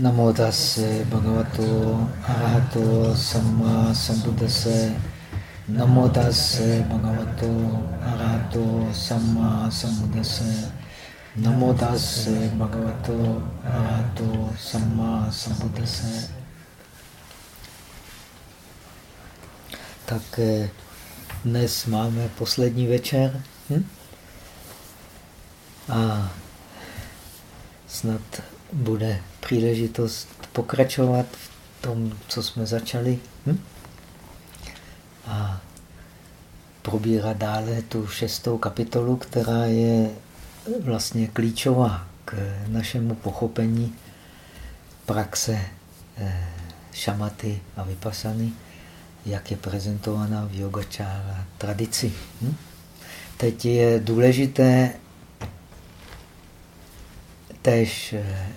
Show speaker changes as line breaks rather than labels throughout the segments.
Namo tase bhagavato arahato samma sambuddhase. Namo tase bhagavato arahato samma sambuddhase. Namo tase bhagavato arahato samma sambuddhase. Tak eh, dnes máme poslední večer. Hm? A snad bude příležitost pokračovat v tom, co jsme začali. Hm? A probírat dále tu šestou kapitolu, která je vlastně klíčová k našemu pochopení praxe eh, šamaty a vypasany, jak je prezentovaná v yogačára tradici. Hm? Teď je důležité tež eh,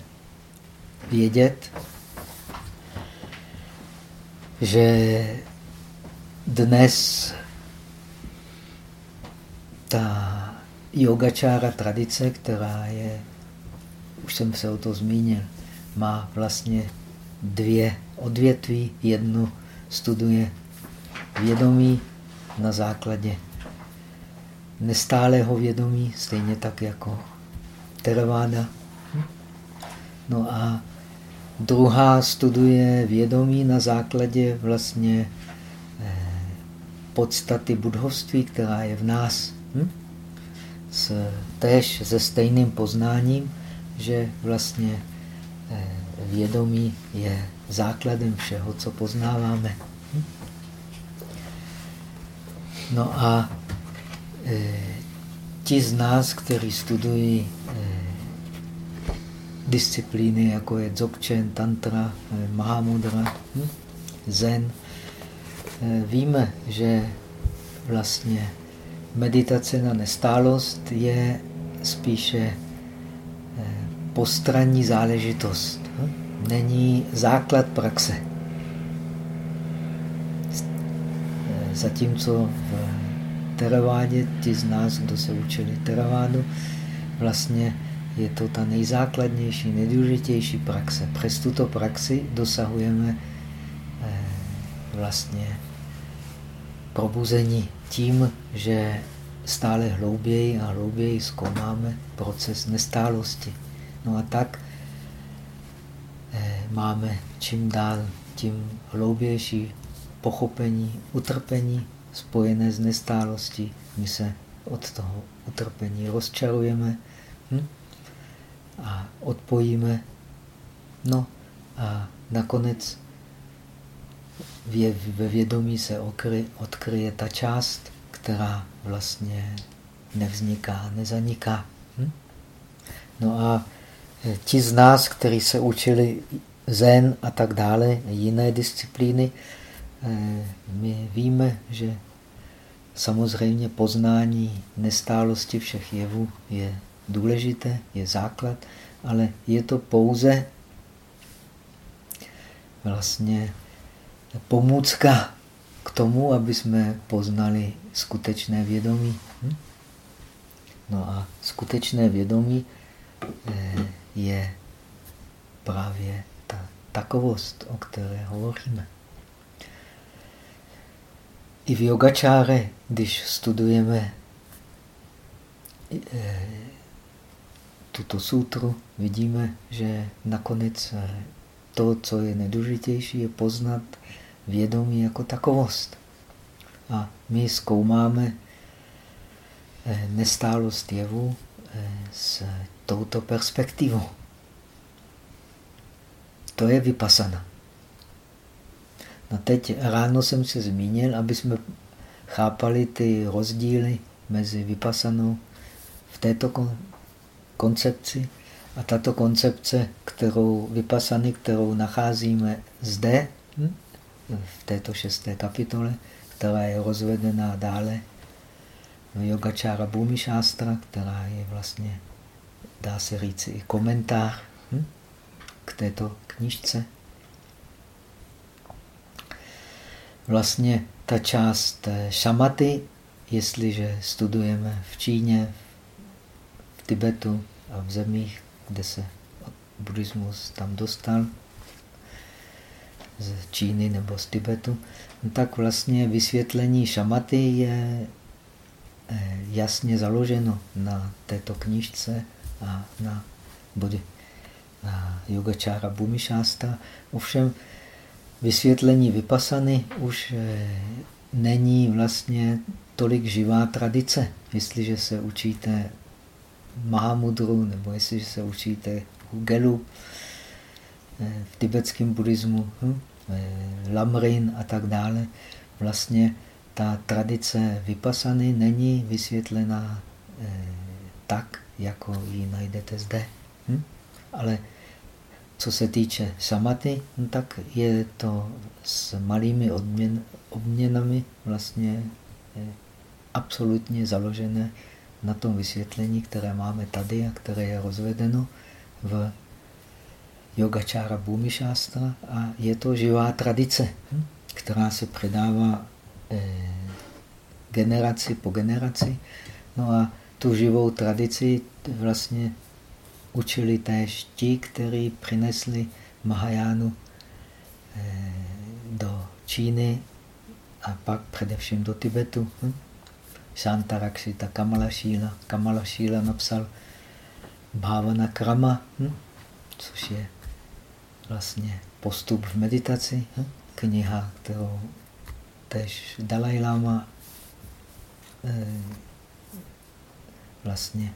vědět, že dnes ta yogačára tradice, která je, už jsem se o to zmínil, má vlastně dvě odvětví. Jednu studuje vědomí na základě nestálého vědomí, stejně tak jako Theravada. No a druhá studuje vědomí na základě vlastně eh, podstaty budhovství, která je v nás. Hm? S, též se stejným poznáním, že vlastně eh, vědomí je základem všeho, co poznáváme. Hm? No a e, ti z nás, kteří studují disciplíny, jako je Dzogchen, Tantra, eh, Mahamudra, hm? Zen, eh, víme, že vlastně meditace na nestálost je spíše eh, postranní záležitost. Hm? Není základ praxe. Zatímco v teravádě, ti z nás, kdo se učili teravádu, vlastně je to ta nejzákladnější, nejdůležitější praxe. Přes tuto praxi dosahujeme eh, vlastně probuzení tím, že stále hlouběji a hlouběji zkoumáme proces nestálosti. No a tak eh, máme čím dál tím hloubější pochopení, utrpení spojené s nestálostí. My se od toho utrpení rozčarujeme. Hm? A odpojíme. No a nakonec ve vědomí se okry, odkryje ta část, která vlastně nevzniká, nezaniká. Hm? No a e, ti z nás, kteří se učili zen a tak dále, jiné disciplíny, e, my víme, že samozřejmě poznání nestálosti všech jevů je důležité, je základ, ale je to pouze vlastně pomůcka k tomu, aby jsme poznali skutečné vědomí. Hm? No a skutečné vědomí eh, je právě ta takovost, o které hovoříme. I v yogačáre, když studujeme eh, tuto sutru, vidíme, že nakonec eh, to, co je nejdůležitější, je poznat vědomí jako takovost. A my zkoumáme eh, nestálost jevu eh, s touto perspektivou. To je vypasana. No teď ráno jsem se zmínil, aby jsme chápali ty rozdíly mezi vypasanou v této koncepci. A tato koncepce, kterou vypasany, kterou nacházíme zde, hm, v této šesté kapitole, která je rozvedená dále v Yogačára Bhumi Shastra, která je vlastně, dá se říct, i komentář hm, k této knižce. Vlastně ta část eh, šamaty, jestliže studujeme v Číně, Tibetu a v zemích, kde se buddhismus tam dostal z Číny nebo z Tibetu, no tak vlastně vysvětlení šamaty je eh, jasně založeno na této knižce a na body na yogačára Bhumišásta. Ovšem vysvětlení vypasany už eh, není vlastně tolik živá tradice. Jestliže se učíte Mahamudru nebo jestliže se učíte Gelu eh, v tibetském buddhismu, hm, eh, Lamrin a tak dále, vlastně ta tradice vypasany není vysvětlená tak, jako ji najdete zde. Hm? Ale co se týče samaty, no tak je to s malými odměn, obměnami vlastně absolutně založené na tom vysvětlení, které máme tady a které je rozvedeno v yogačára Bhumišástra a je to živá tradice, hm, která se předává eh, generaci po generaci. No a tu živou tradici vlastně učili též ti, kteří přinesli Mahajánu eh, do Číny a pak především do Tibetu. Hm? Shantarakshita Kamala Šíla. Kamala napsal Bhavana Krama, hm? což je vlastně postup v meditaci. Hm? Kniha, kterou tež Dalai Lama eh, vlastně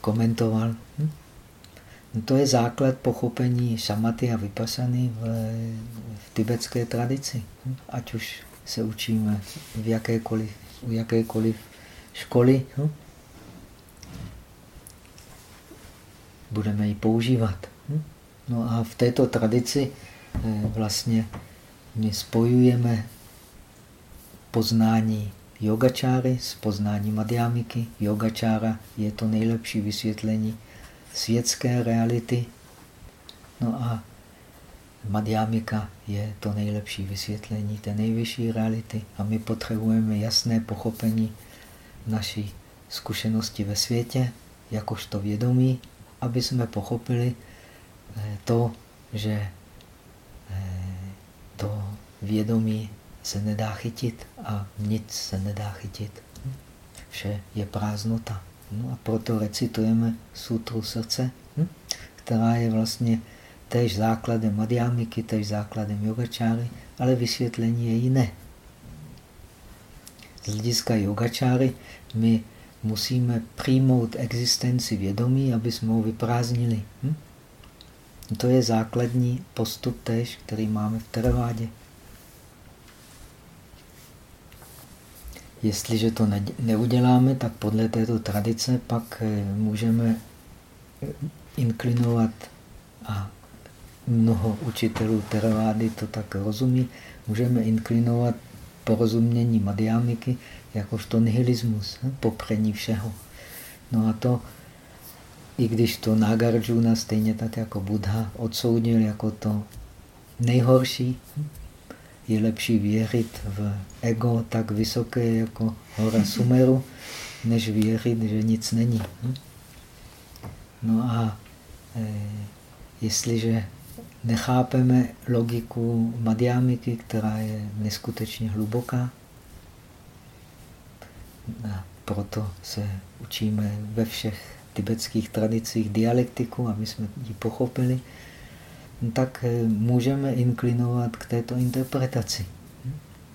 komentoval. Hm? No to je základ pochopení šamaty a vypasany v, v tibetské tradici. Hm? Ať už se učíme v jakékoliv, u jakékoliv školy, hm? budeme ji používat. No a v této tradici eh, vlastně my spojujeme poznání yogačáry s poznáním madhyamiky. Yogačára je to nejlepší vysvětlení světské reality. No a madhyamika je to nejlepší vysvětlení té nejvyšší reality. A my potřebujeme jasné pochopení naší zkušenosti ve světě, jakožto vědomí, aby jsme pochopili eh, to, že eh, to vědomí se nedá chytit a nic se nedá chytit. Vše je prázdnota. No a proto recitujeme sutru srdce, hm? která je vlastně též základem madhyamiky, též základem yogačáry, ale vysvětlení je jiné. Z hlediska yogačáry my musíme přijmout existenci vědomí, aby jsme ho vyprázdnili. Hm? To je základní postup též, který máme v teravádě. Jestliže to neuděláme, tak podle této tradice pak eh, můžeme eh, inklinovat a mnoho učitelů teravády to tak rozumí, můžeme inklinovat porozumění madhyamiky jakožto nihilismus, popření všeho. No a to, i když to Nagarjuna stejně tak jako Buddha odsoudil jako to nejhorší, je lepší věřit v ego tak vysoké jako hora Sumeru, než věřit, že nic není. No a e, jestliže nechápeme logiku madhyamiky, která je neskutečně hluboká, a proto se učíme ve všech tibetských tradicích dialektiku, aby jsme ji pochopili, No tak eh, můžeme inklinovat k této interpretaci.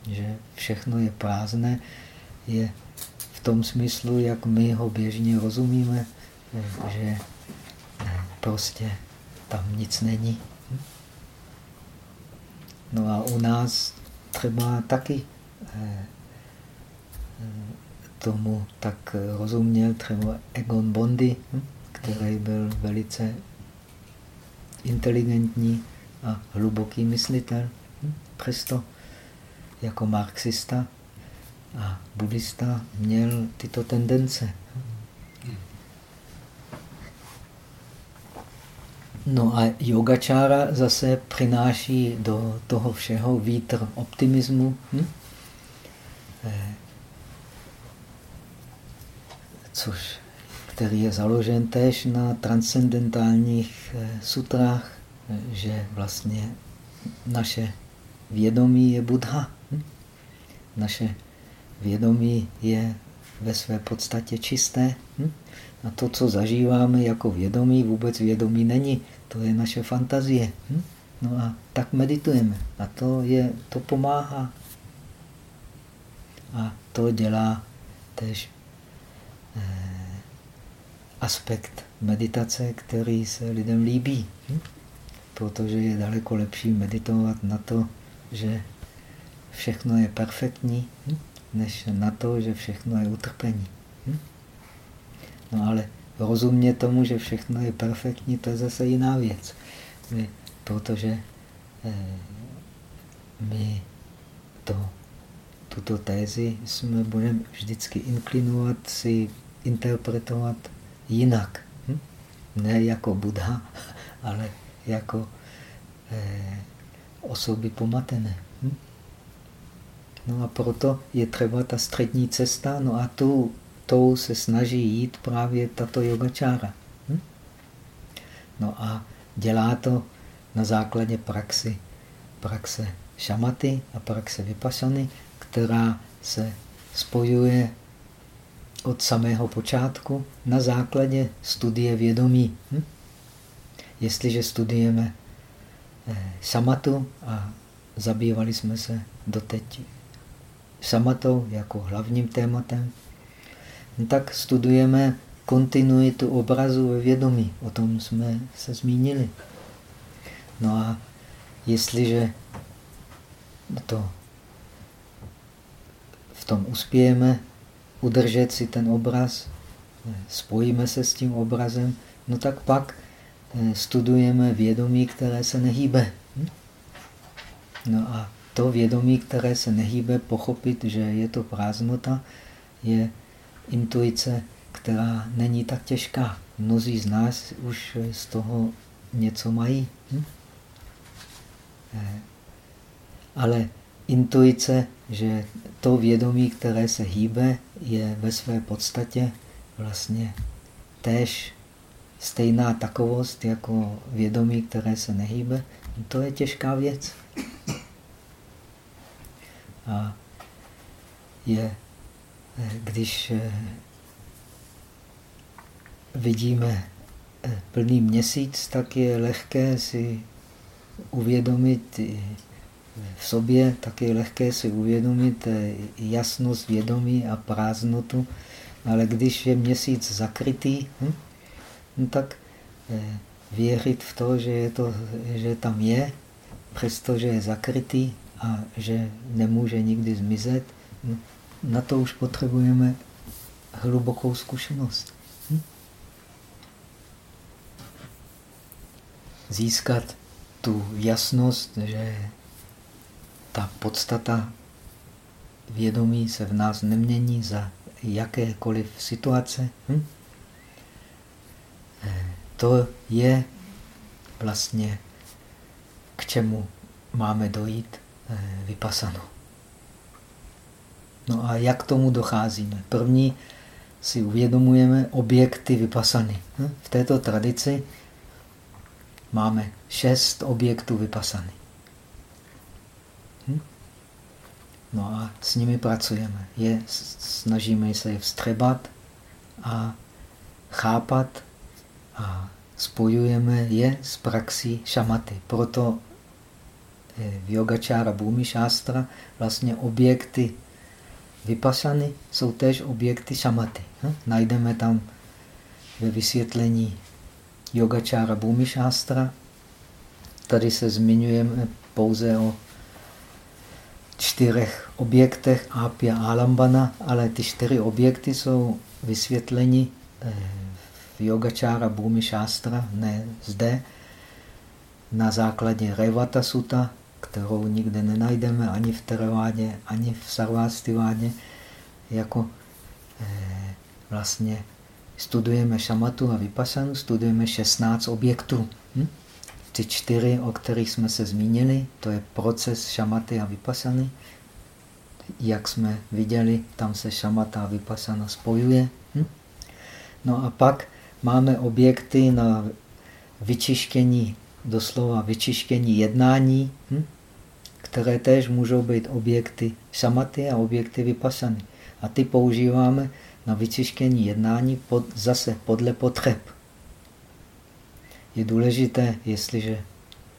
Že všechno je prázdné, je v tom smyslu, jak my ho běžně rozumíme, eh, že eh, prostě tam nic není. No a u nás třeba taky tomu tak rozuměl třeba Egon Bondy, který byl velice inteligentní a hluboký myslitel. Přesto jako marxista a buddhista měl tyto tendence. No a yogačára zase přináší do toho všeho vítr optimismu, hm? Eh, což který je založen též na transcendentálních eh, sutrách, že vlastně naše vědomí je Buddha. Hm? Naše vědomí je ve své podstatě čisté. Hm? A to, co zažíváme jako vědomí, vůbec vědomí není. To je naše fantazie. Hm? No a tak meditujeme. A to, je, to pomáhá. A to dělá tež eh, aspekt meditace, který se lidem líbí. Hm? Protože je daleko lepší meditovat na to, že všechno je perfektní, hm? než na to, že všechno je utrpení. Hm? No ale rozumě tomu, že všechno je perfektní, to je zase jiná věc. My, protože eh, my to, tuto tézi jsme budeme vždycky inklinovat si interpretovat jinak. Hm? Ne jako Buddha, ale jako eh, osoby pomatené. Hm? No a proto je třeba ta střední cesta, no a tu, tou se snaží jít právě tato yogačára. Hm? No a dělá to na základě praxi, praxe šamaty a praxe vypasany, která se spojuje od samého počátku na základě studie vědomí. Hm? Jestliže studujeme eh, samatu a zabývali jsme se doteď samatou jako hlavním tématem, tak studujeme kontinuitu obrazu ve vědomí. O tom jsme se zmínili. No a jestliže to v tom uspějeme, udržet si ten obraz, spojíme se s tím obrazem, no tak pak eh, studujeme vědomí, které se nehýbe. Hm? No a to vědomí, které se nehýbe, pochopit, že je to prázdnota, je intuice, která není tak těžká. Mnozí z nás už z toho něco mají. Hm? Eh, ale intuice, že to vědomí, které se hýbe, je ve své podstatě vlastně též stejná takovost jako vědomí, které se nehýbe, to je těžká věc. A je, když eh, vidíme plný měsíc, tak je lehké si uvědomit v sobě, tak je lehké si uvědomit eh, jasnost vědomí a prázdnotu, ale když je měsíc zakrytý, hm, no tak eh, věřit v to, že, je to, že tam je, přestože je zakrytý a že nemůže nikdy zmizet, no, na to už potřebujeme hlubokou zkušenost. Hm? Získat tu jasnost, že ta podstata vědomí se v nás nemění za jakékoliv situace. Hm? Eh, to je vlastně k čemu máme dojít eh, vypasano. No a jak k tomu docházíme? První si uvědomujeme objekty vypasany. Hm? V této tradici máme šest objektů vypasany. Hm? No a s nimi pracujeme. Je, snažíme se je vstřebat a chápat a spojujeme je s praxí šamaty. Proto v yogačára Bhumi Shastra vlastně objekty vypasany jsou též objekty šamaty. Hm? Najdeme tam ve vysvětlení yogačára Bhumi Shastra. Tady se zmiňujeme pouze o čtyřech objektech Apia Alambana, ale ty čtyři objekty jsou vysvětleni eh, v yogačára Bhumi Shastra, ne zde, na základě Revata Sutta, kterou nikde nenajdeme ani v Terevádě, ani v Sarvástivádě, jako eh, vlastně studujeme šamatu a vypasanu, studujeme 16 objektů. Hm? Ty čtyři, o kterých jsme se zmínili, to je proces šamaty a vypasany. Jak jsme viděli, tam se šamata a vypasana spojuje. Hm? No a pak máme objekty na vyčištění, doslova vyčištění jednání, hm? které též můžou být objekty šamaty a objekty vypasany. A ty používáme na vyčištění jednání pod, zase podle potřeb. Je důležité, jestliže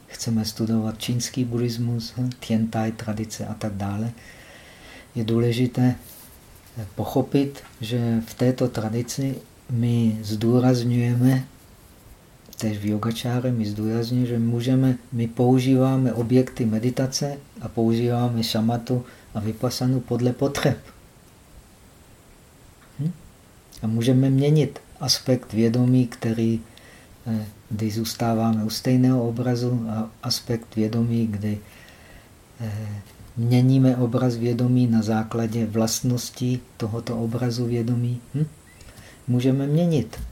chceme studovat čínský buddhismus, hm, tientai, tradice a tak dále, je důležité pochopit, že v této tradici my zdůrazňujeme, tež v yogačáře my zdůrazňujeme, že můžeme, my používáme objekty meditace a používáme šamatu a vypasanu podle potřeb. Hm? A můžeme měnit aspekt vědomí, který, eh, kdy zůstáváme u stejného obrazu a aspekt vědomí, kdy eh, měníme obraz vědomí na základě vlastností tohoto obrazu vědomí. Hm? Můžeme měnit.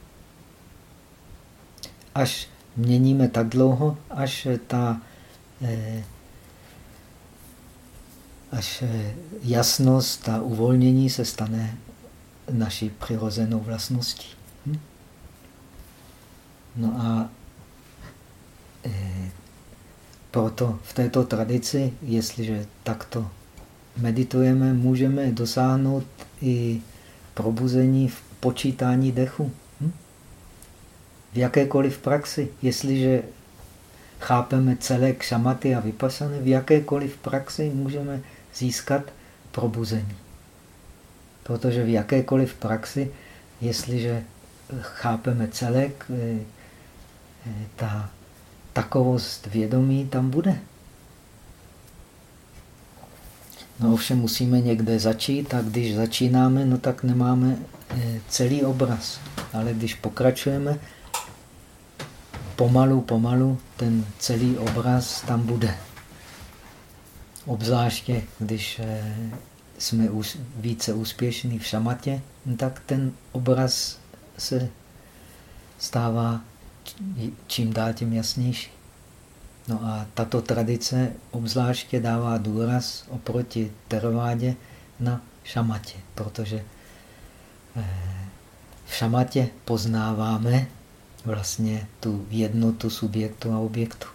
Až měníme tak dlouho, až ta eh, až eh, jasnost a uvolnění se stane naší přirozenou vlastností. Hm? No a eh, proto v této tradici, jestliže takto meditujeme, můžeme dosáhnout i probuzení v počítání dechu. V jakékoliv praxi, jestliže chápeme celé kšamaty a vypasany, v jakékoliv praxi můžeme získat probuzení. Protože v jakékoliv praxi, jestliže chápeme celek, eh, eh, ta takovost vědomí tam bude. No ovšem musíme někde začít a když začínáme, no tak nemáme eh, celý obraz. Ale když pokračujeme, pomalu, pomalu ten celý obraz tam bude. Obzvláště, když eh, jsme více úspěšní v šamatě, tak ten obraz se stává čím dál tím jasnější. No a tato tradice obzvláště dává důraz oproti teravádě na šamatě, protože eh, v šamatě poznáváme vlastně tu jednotu subjektu a objektu.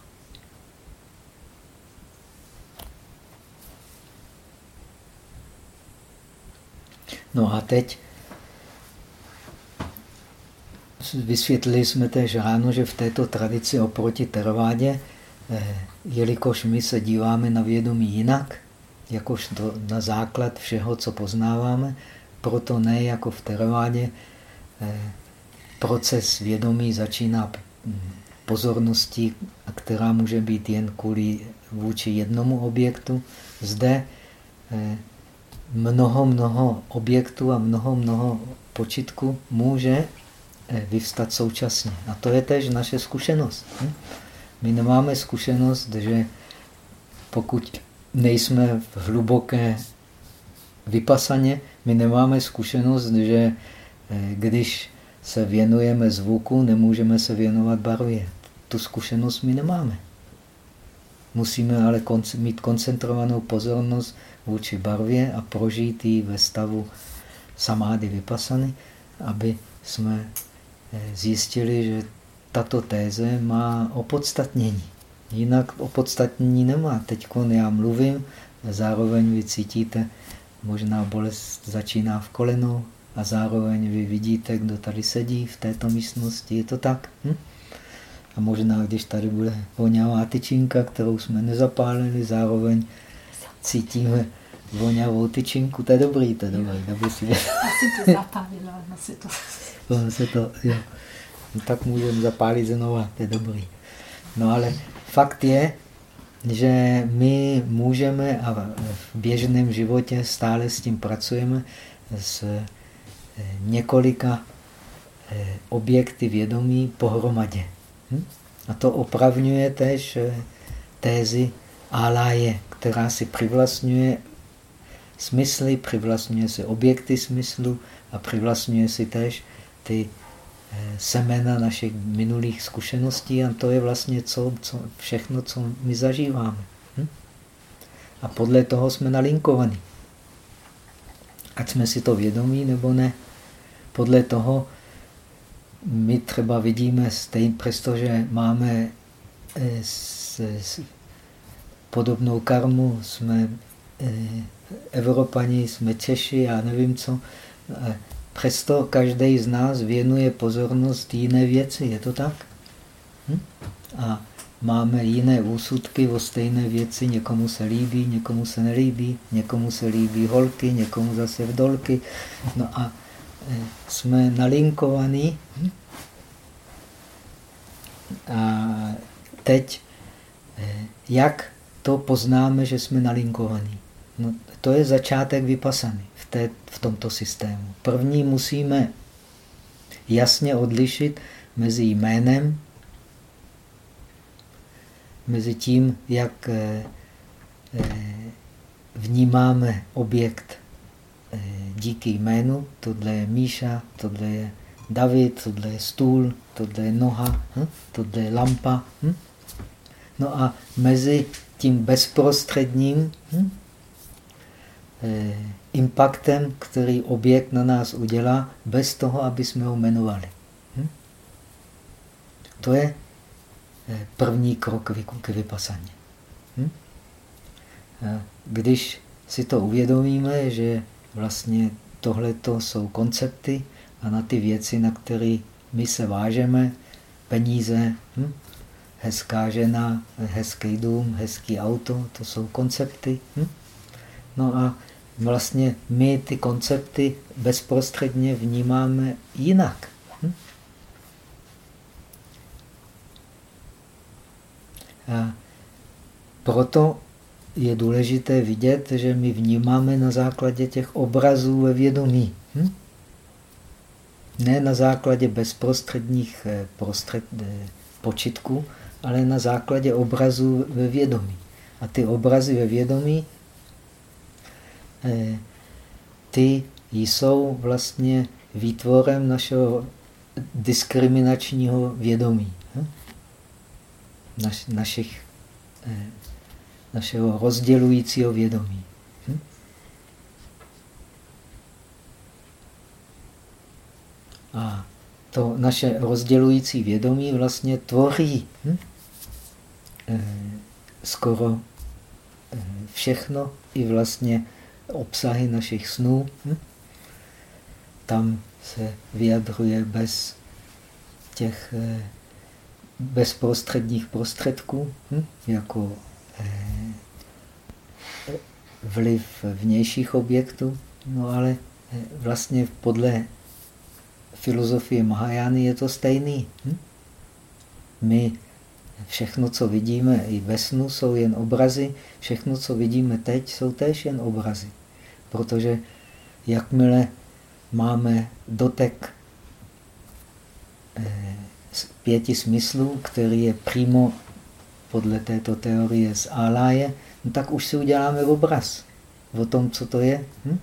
No a teď vysvětlili jsme též ráno, že v této tradici oproti teravádě, eh, jelikož my se díváme na vědomí jinak, jakož to na základ všeho, co poznáváme, proto ne jako v teravádě eh, proces vědomí začíná pozorností, která může být jen kvůli vůči jednomu objektu. Zde eh, mnoho, mnoho objektů a mnoho, mnoho počitku může Eh, vyvstat současně. A to je tež naše zkušenost. Hm? My nemáme zkušenost, že pokud nejsme v hluboké vypasaně, my nemáme zkušenost, že eh, když se věnujeme zvuku, nemůžeme se věnovat barvě. Tu zkušenost my nemáme. Musíme ale mít koncentrovanou pozornost vůči barvě a prožít ji ve stavu samády vypasany, aby jsme zjistili, že tato téze má opodstatnění. Jinak opodstatnění nemá. Teď já mluvím, zároveň vy cítíte, možná bolest začíná v kolenou a zároveň vy vidíte, kdo tady sedí v této místnosti. Je to tak? Hm? A možná, když tady bude voňavá tyčinka, kterou jsme nezapálili, zároveň cítíme voňavou tyčinku. To je dobrý, to je dobrý. dobrý
si... Já jsem to zapálila, no si to
to se to, jo. No, tak můžeme zapálit znova, to je dobrý. No ale fakt je, že my můžeme a v běžném životě stále s tím pracujeme s několika eh, objekty vědomí pohromadě. Hm? A to opravňuje tež eh, tézy aláje, která si přivlastňuje smysly, přivlastňuje si objekty smyslu a přivlastňuje si tež ty eh, semena našich minulých zkušeností a to je vlastně co, co, všechno, co my zažíváme. Hm? A podle toho jsme nalinkovaní. Ať jsme si to vědomí nebo ne. Podle toho třeba vidíme, stejně přestože máme eh, s, s, podobnou karmu, jsme eh, Evropani, jsme Češi, já nevím co, přesto každý z nás věnuje pozornost jiné věci, je to tak? Hm? A máme jiné úsudky o stejné věci, někomu se líbí, někomu se nelíbí, někomu se líbí holky, někomu zase vdolky. No a jsme nalinkovaní. A teď, e, jak to poznáme, že jsme nalinkovaní? No, to je začátek vypasany v, té, v tomto systému. První musíme jasně odlišit mezi jménem mezi tím, jak eh, eh, vnímáme objekt eh, díky jménu. Tohle je Míša, tohle je David, tohle je stůl, tohle je noha, hm? tohle je lampa. Hm? No a mezi tím bezprostředním hm? impaktem, který objekt na nás udělá, bez toho, aby jsme ho jmenovali. Hm? To je Eh, první krok k vypasaně. Hm? Když si to uvědomíme, že vlastně tohleto jsou koncepty a na ty věci, na které my se vážeme, peníze, hm? hezká žena, hezký dům, hezký auto, to jsou koncepty. Hm? No a vlastně my ty koncepty bezprostředně vnímáme jinak. A proto je důležité vidět, že my vnímáme na základě těch obrazů ve vědomí. Hm? Ne na základě bezprostředních eh, prostřed, eh, počitků, ale na základě obrazů ve vědomí. A ty obrazy ve vědomí, eh, ty jsou vlastně výtvorem našeho diskriminačního vědomí naš, našich, našeho rozdělujícího vědomí. Hm? A to naše rozdělující vědomí vlastně tvoří hm? eh, skoro eh, všechno, i vlastně obsahy našich snů. Hm? Tam se vyjadruje bez těch eh, bezprostředních prostředků, hm? jako vliv vnějších objektů, no ale eh, vlastně podle filozofie Mahajány je to stejný. Hm? My všechno, co vidíme i ve snu, jsou jen obrazy, všechno, co vidíme teď, jsou též jen obrazy. Protože jakmile máme dotek eh, pěti smyslů, který je přímo podle této teorie z Áláje, no tak už si uděláme obraz o tom, co to je. Hm?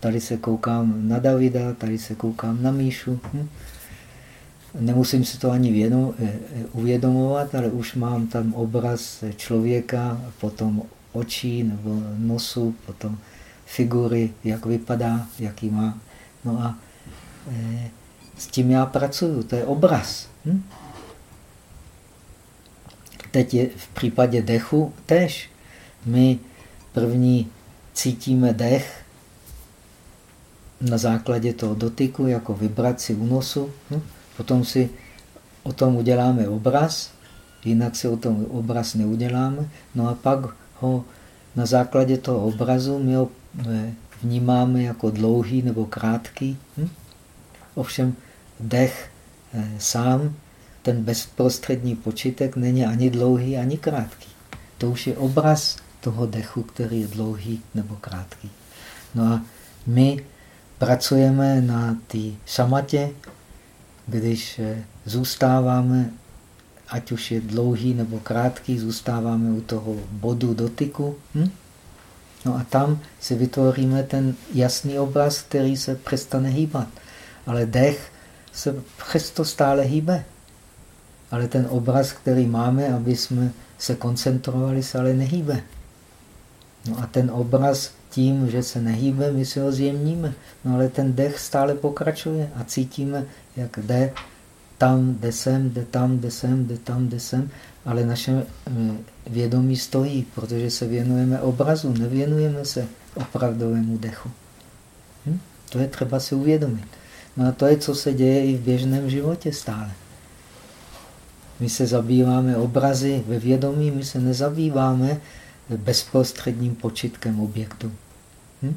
Tady se koukám na Davida, tady se koukám na Míšu. Hm? Nemusím si to ani věno, eh, eh, uvědomovat, ale už mám tam obraz člověka, potom očí nebo nosu, potom figury, jak vypadá, jaký má. No a e, s tím já pracuju, to je obraz. Hm? Teď je v případě dechu tež. My první cítíme dech na základě toho dotyku jako vibraci únosu. Hm? Potom si o tom uděláme obraz, jinak si o tom obraz neuděláme. No a pak ho na základě toho obrazu my ho eh, vnímáme jako dlouhý nebo krátký. Hm? Ovšem dech eh, sám, ten bezprostřední počítek není ani dlouhý, ani krátký. To už je obraz toho dechu, který je dlouhý nebo krátký. No a my pracujeme na té samatě, když eh, zůstáváme, ať už je dlouhý nebo krátký, zůstáváme u toho bodu dotyku. Hm? No a tam si vytvoříme ten jasný obraz, který se přestane hýbat. Ale dech se přesto stále hýbe. Ale ten obraz, který máme, aby jsme se koncentrovali, se ale nehýbe. No a ten obraz tím, že se nehýbe, my si ho zjemníme. No ale ten dech stále pokračuje a cítíme, jak jde tam, jde sem, jde tam, jde sem, jde tam, jde sem, ale naše eh, vědomí stojí, protože se věnujeme obrazu, nevěnujeme se opravdovému dechu. Hm? To je třeba si uvědomit. No a to je, co se děje i v běžném životě stále. My se zabýváme obrazy ve vědomí, my se nezabýváme bezprostředním počitkem objektu. Hm?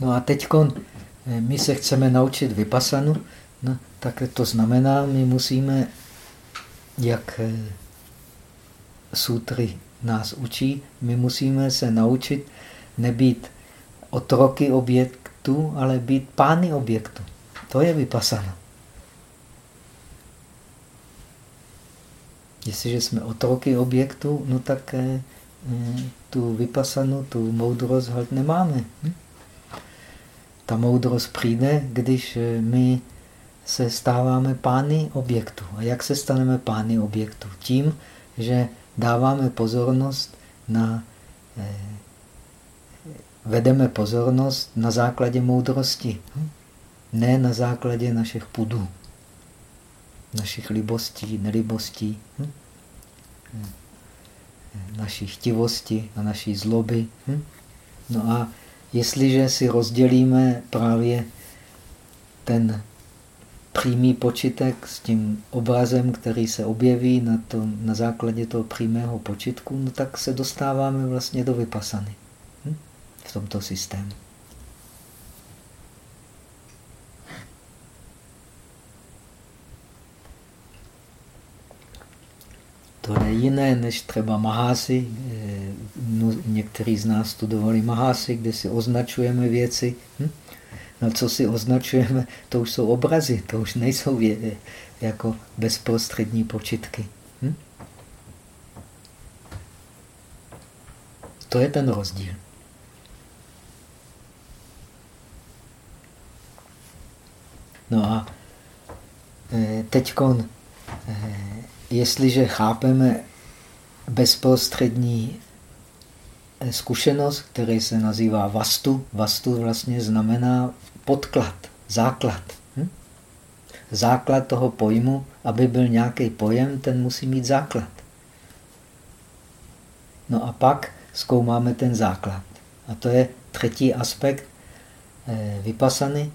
No a teď eh, my se chceme naučit vypasanu, no, tak to znamená, my musíme, jak eh, sutry nás učí, my musíme se naučit nebýt otroky objektu, ale být pány objektu. To je vypasana. Jestliže jsme otroky objektu, no tak eh, eh, tu vypasanu, tu moudrost halt nemáme. Hm? Ta moudrost přijde, když eh, my se stáváme pány objektu. A jak se staneme pány objektu? Tím, že dáváme pozornost na vedeme pozornost na základě moudrosti, hm? Ne na základě našich pudů, našich libostí, nelibostí, hm? naší chtivosti a naší zloby. Hm? No a jestliže si rozdělíme právě ten přímý počitek s tím obrazem, který se objeví na, to, na základě toho přímého počitku, no tak se dostáváme vlastně do vypasany hm? v tomto systému. To je jiné než třeba Mahásy. Eh, no, někteří z nás studovali Mahásy, kde si označujeme věci. Hm? No co si označujeme, to už jsou obrazy, to už nejsou vě jako bezprostřední počitky. Hm? To je ten rozdíl. No a eh, teď jestliže chápeme bezprostřední eh, zkušenost, který se nazývá vastu, vastu vlastně znamená podklad, základ. Hm? Základ toho pojmu, aby byl nějaký pojem, ten musí mít základ. No a pak zkoumáme ten základ. A to je třetí aspekt eh, vypasany,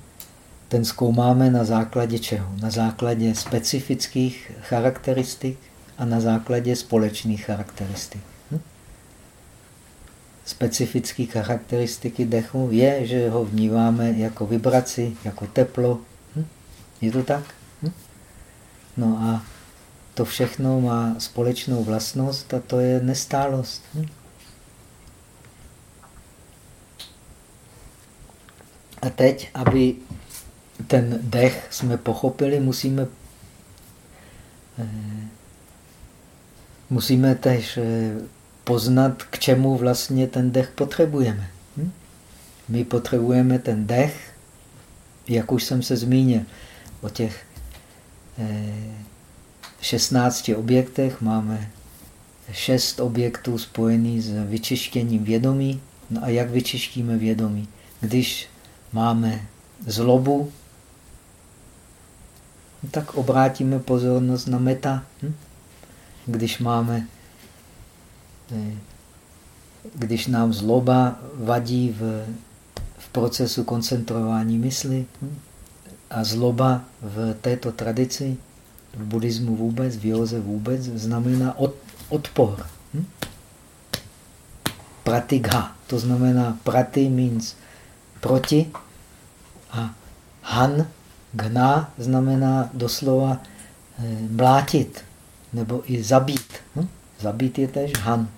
ten zkoumáme na základě čeho? Na základě specifických charakteristik a na základě společných charakteristik. Hm? Specifické charakteristiky dechu je, že ho vnímáme jako vibraci, jako teplo. Hm? Je to tak? Hm? No a to všechno má společnou vlastnost a to je nestálost. Hm? A teď, aby ten dech jsme pochopili, musíme, eh, musíme tež eh, poznat, k čemu vlastně ten dech potřebujeme. Hm? My potřebujeme ten dech, jak už jsem se zmínil, o těch 16 eh, objektech máme šest objektů spojených s vyčištěním vědomí. No a jak vyčištíme vědomí? Když máme zlobu, tak obrátíme pozornost na meta. Hm? Když máme, když nám zloba vadí v, v procesu koncentrování mysli hm? a zloba v této tradici, v buddhismu vůbec, v józe vůbec, znamená od, odpor. Hm? Pratigha, to znamená prati means proti a han Gna znamená doslova eh, mlátit nebo i zabít. Hm? Zabít je tež han.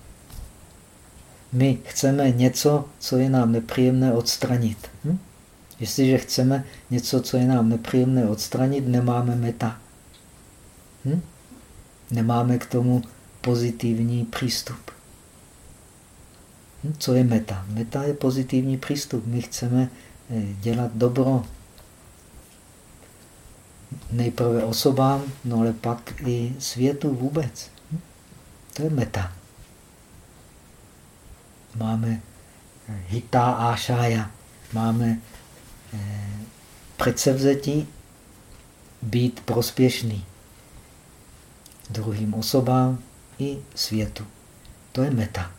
My chceme něco, co je nám nepříjemné, odstranit. Hm? Jestliže chceme něco, co je nám nepříjemné, odstranit, nemáme meta. Hm? Nemáme k tomu pozitivní přístup. Hm? Co je meta? Meta je pozitivní přístup. My chceme eh, dělat dobro nejprve osobám, no ale pak i světu vůbec. To je meta. Máme hita ášája, máme předsevzetí být prospěšný druhým osobám i světu. To je meta.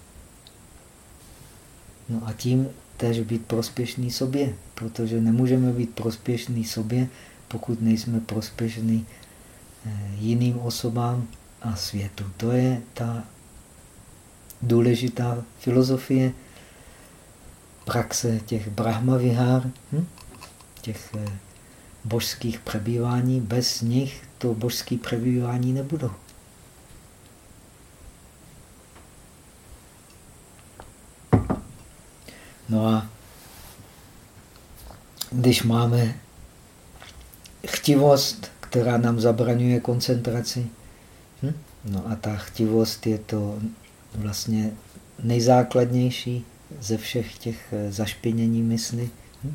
No a tím tež být prospěšný sobě, protože nemůžeme být prospěšný sobě, pokud nejsme prospěšní eh, jiným osobám a světu. To je ta důležitá filozofie praxe těch brahmavihár, hm? těch eh, božských přebývání. Bez nich to božské přebývání nebudou. No a když máme chtivost, která nám zabraňuje koncentraci, hm? no a ta chtivost je to vlastně nejzákladnější ze všech těch eh, zašpinění mysli, hm?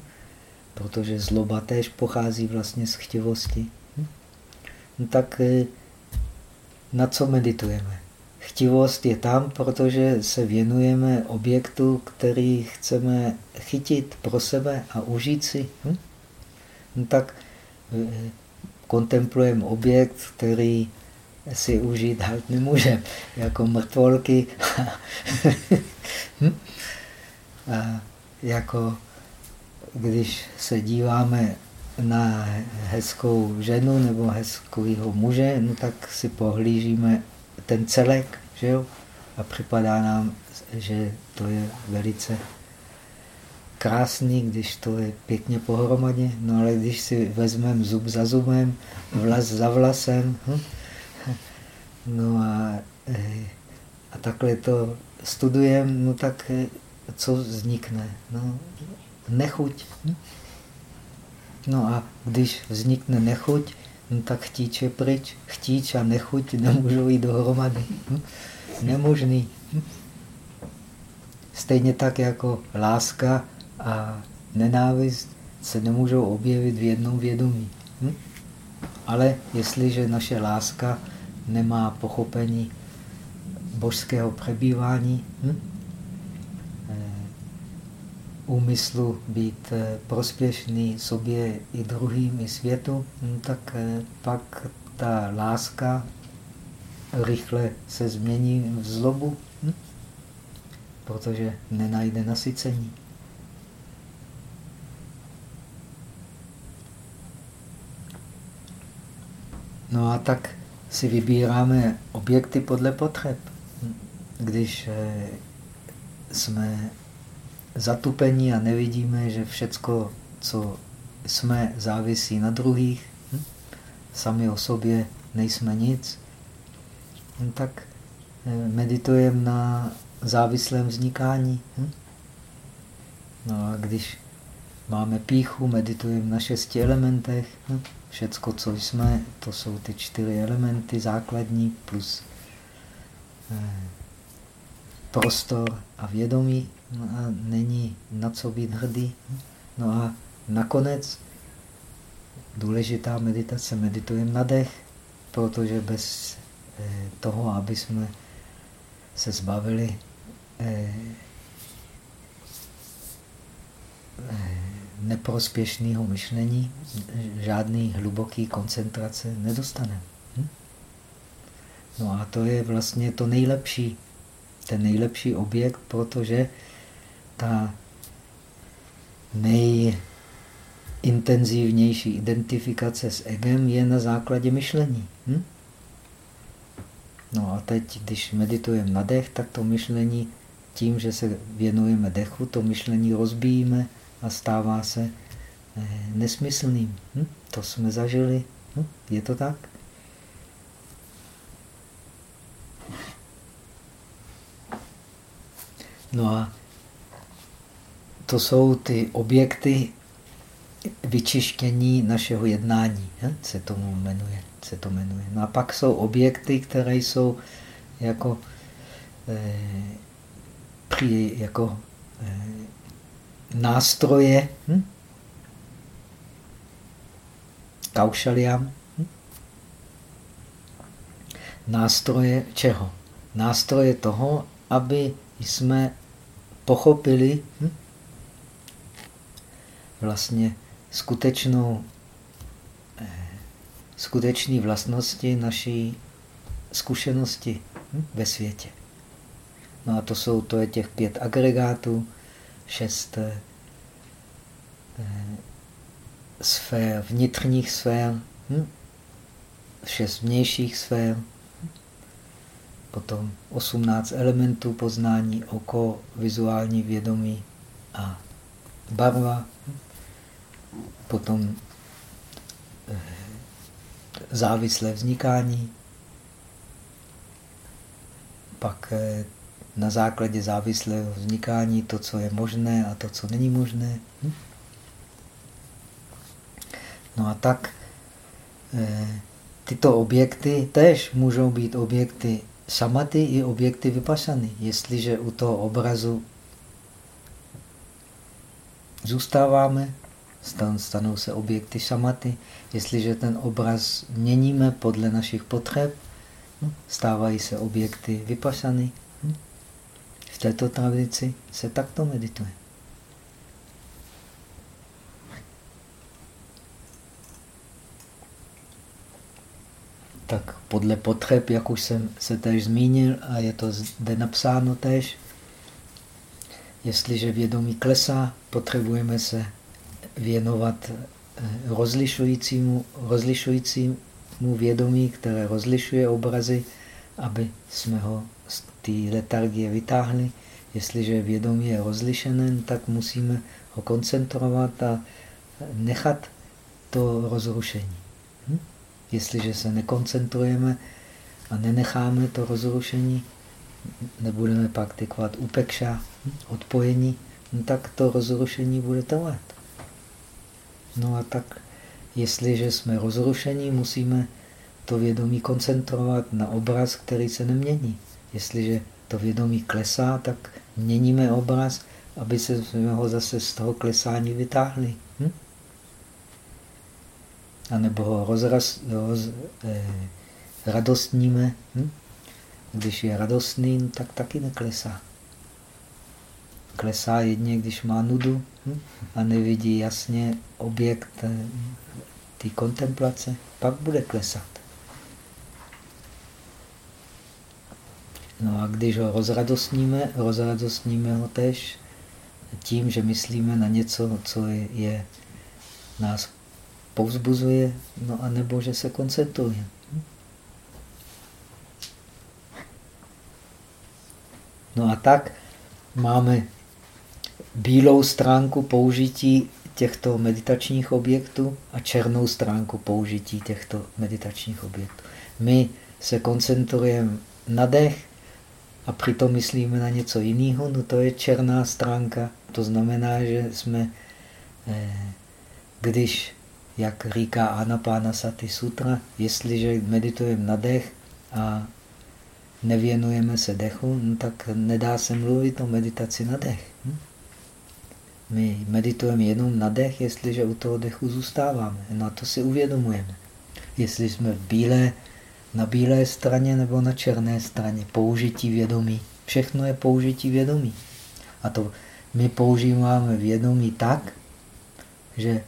protože zloba též pochází vlastně z chtivosti. Hm? No tak eh, na co meditujeme? Chtivost je tam, protože se věnujeme objektu, který chceme chytit pro sebe a užít si. Hm? No tak kontemplujeme objekt, který si užít halt nemůžeme, jako mrtvolky. hm? a jako když se díváme na hezkou ženu nebo hezkého muže, no tak si pohlížíme ten celek, že jo? A připadá nám, že to je velice krásný, když to je pěkně pohromadě, no ale když si vezmeme zub za zubem, vlas za vlasem, hm? no a, eh, a takhle to studujeme, no tak eh, co vznikne? No, nechuť. Hm? No a když vznikne nechuť, no tak chtíč je pryč. Chtíč a nechuť nemůžou jít dohromady. Hm? Nemožný. Hm? Stejně tak jako láska a nenávist se nemůžou objevit v jednom vědomí. Hm? Ale jestliže naše láska nemá pochopení božského přebývání, hm? úmyslu být eh, prospěšný sobě i druhým, i světu, hm, tak eh, pak ta láska rychle se změní v zlobu, hm? protože nenajde nasycení. No a tak si vybíráme objekty podle potřeb. Když eh, jsme zatupení a nevidíme, že všecko, co jsme, závisí na druhých. Hm? Sami o sobě nejsme nic. Hm, tak eh, meditujeme na závislém vznikání. Hm? No a když máme píchu, meditujeme na šesti elementech. Hm? Všecko, co jsme, to jsou ty čtyři elementy základní plus eh, prostor a vědomí no a není na co být hrdý. No a nakonec důležitá meditace, meditujeme na dech, protože bez eh, toho, aby jsme se zbavili eh, eh, neprospěšného myšlení, žádný hluboký koncentrace nedostane. Hm? No a to je vlastně to nejlepší, ten nejlepší objekt, protože ta nejintenzivnější identifikace s egem je na základě myšlení. Hm? No a teď, když meditujeme na dech, tak to myšlení, tím, že se věnujeme dechu, to myšlení rozbíjíme a stává se eh, nesmyslným. Hm? To jsme zažili. Hm? Je to tak? No a to jsou ty objekty vyčištění našeho jednání, he? se tomu jmenuje. Se to jmenuje. No a pak jsou objekty, které jsou jako, eh, při, jako eh, nástroje, hm? kaušaliam, hm? nástroje čeho? Nástroje toho, aby jsme pochopili, hm? vlastně skutečnou, eh, skutečné vlastnosti naší zkušenosti hm, ve světě. No a to jsou, to je těch pět agregátů, šest eh, sfér, vnitřních sfér, hm, šest vnějších sfér, potom 18 elementů poznání, oko, vizuální vědomí a barva, potom eh, závislé vznikání, pak eh, na základě závislého vznikání to, co je možné a to, co není možné. Hm? No a tak eh, tyto objekty tež můžou být objekty samaty i objekty vypasany. Jestliže u toho obrazu zůstáváme, stanou se objekty samaty. Jestliže ten obraz měníme podle našich potřeb, hm, stávají se objekty vypasany. Této tradici se takto medituje. tak podle potřeb, jak už jsem se též zmínil, a je to zde napsáno též, jestliže vědomí klesá, potřebujeme se věnovat eh, rozlišujícímu, rozlišujícímu vědomí, které rozlišuje obrazy, aby jsme ho z té letargie vytáhli. Jestliže vědomí je rozlišené, tak musíme ho koncentrovat a nechat to rozrušení. Hm? Jestliže se nekoncentrujeme a nenecháme to rozrušení, nebudeme praktikovat upekša, odpojení, no tak to rozrušení bude trvat. No a tak, jestliže jsme rozrušení, musíme to vědomí koncentrovat na obraz, který se nemění. Jestliže to vědomí klesá, tak měníme obraz, aby se ho zase z toho klesání vytáhli. Hm? anebo ho rozraz, roz, eh, radostníme. Hm? Když je radostný, no tak taky neklesá. Klesá jedně, když má nudu hm? a nevidí jasně objekt eh, té kontemplace, pak bude klesat. No a když ho rozradostníme, rozradostníme ho tež tím, že myslíme na něco, co je, je nás povzbuzuje, no a nebo že se koncentruje. No a tak máme bílou stránku použití těchto meditačních objektů a černou stránku použití těchto meditačních objektů. My se koncentrujeme na dech a přitom myslíme na něco jiného, no to je černá stránka. To znamená, že jsme, eh, když jak říká Anapána Sati Sutra, jestliže meditujeme na dech a nevěnujeme se dechu, no tak nedá se mluvit o meditaci na dech. Hm? My meditujeme jenom na dech, jestliže u toho dechu zůstáváme. No a to si uvědomujeme. Jestli jsme v bílé, na bílé straně nebo na černé straně. Použití vědomí. Všechno je použití vědomí. A to my používáme vědomí tak, že